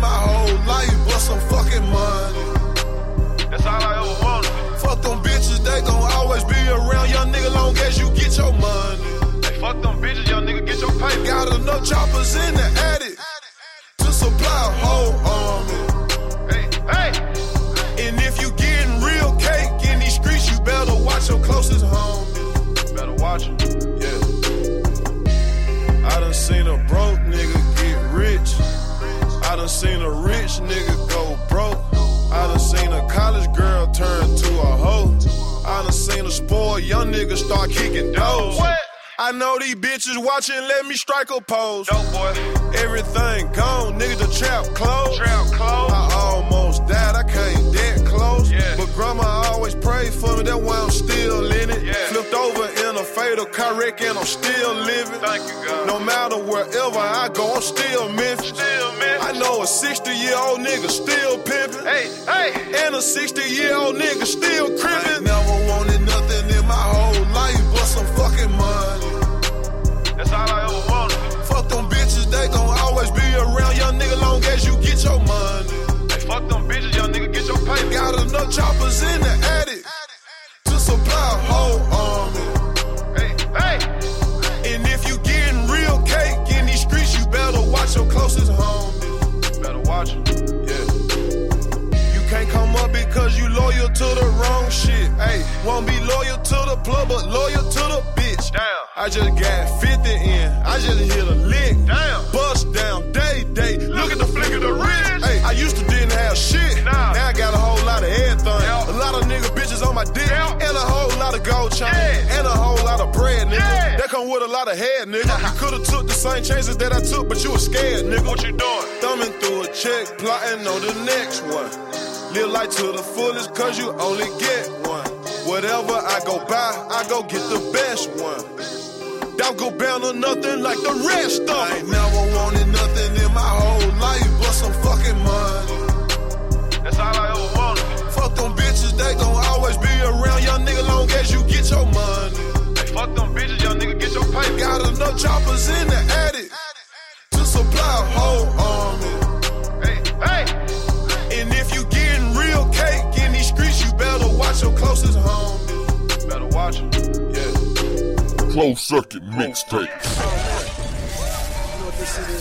my whole life but some fucking money. That's all I ever wanted. Fuck them bitches, they gon' always be around. Young nigga, long as you get your money. Hey, fuck them bitches, young nigga, get your paper. Got enough choppers in the young niggas start kicking doors. What? I know these bitches watching, let me strike a pose. Dope boy. Everything gone, nigga, the trap closed. Trap close. I almost died, I came that close. Yeah. But grandma always prayed for me, that's why I'm still in it. Yeah. Flipped over in a fatal car wreck and I'm still living. Thank you, God. No matter wherever I go, I'm still Memphis. Still. I know a 60 year old nigga still pimping. Hey, hey. And a 60 year old nigga still watch. Yeah. You can't come up because you loyal to the wrong shit. Hey, won't be loyal to the plug, but loyal to the bitch. Damn. I just got 50 in. With a lot of head, nigga. you could've took the same chances that I took, but you was scared, nigga. What you doing? Thumbing through a check, plotting on the next one. Live life to the fullest, cause you only get one. Whatever I go buy, I go get the best one. Don't go bound to nothing like the rest of them. I ain't never choppers in the attic to supply a whole army. Hey, hey. And if you getting real cake in these streets, you better watch your closest homie. Better watch him. Yeah. Closed circuit mixtape.